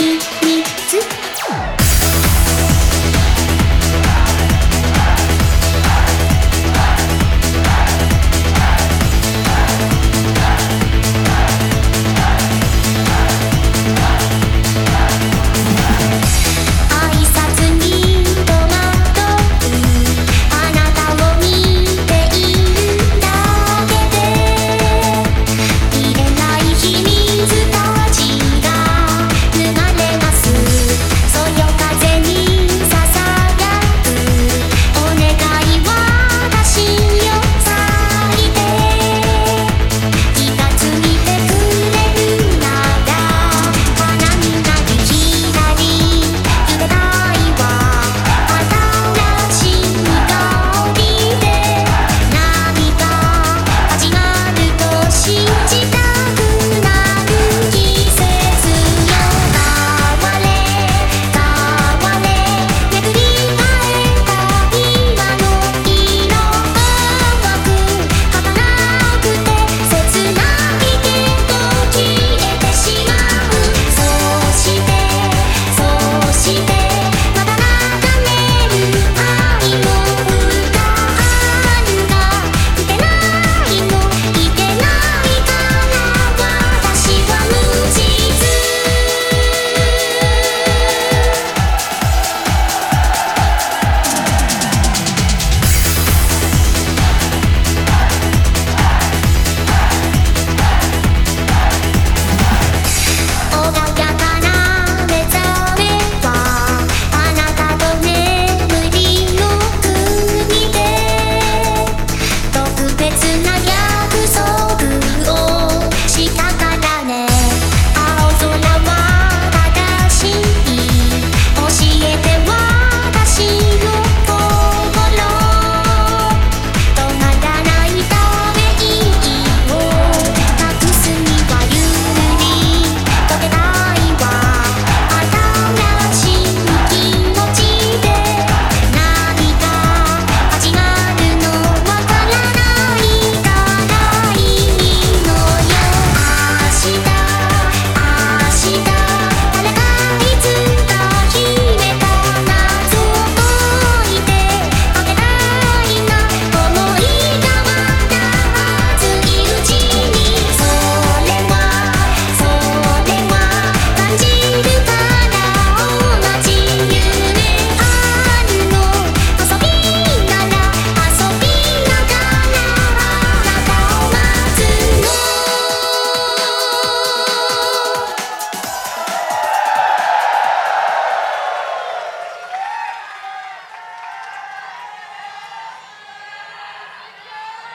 magic.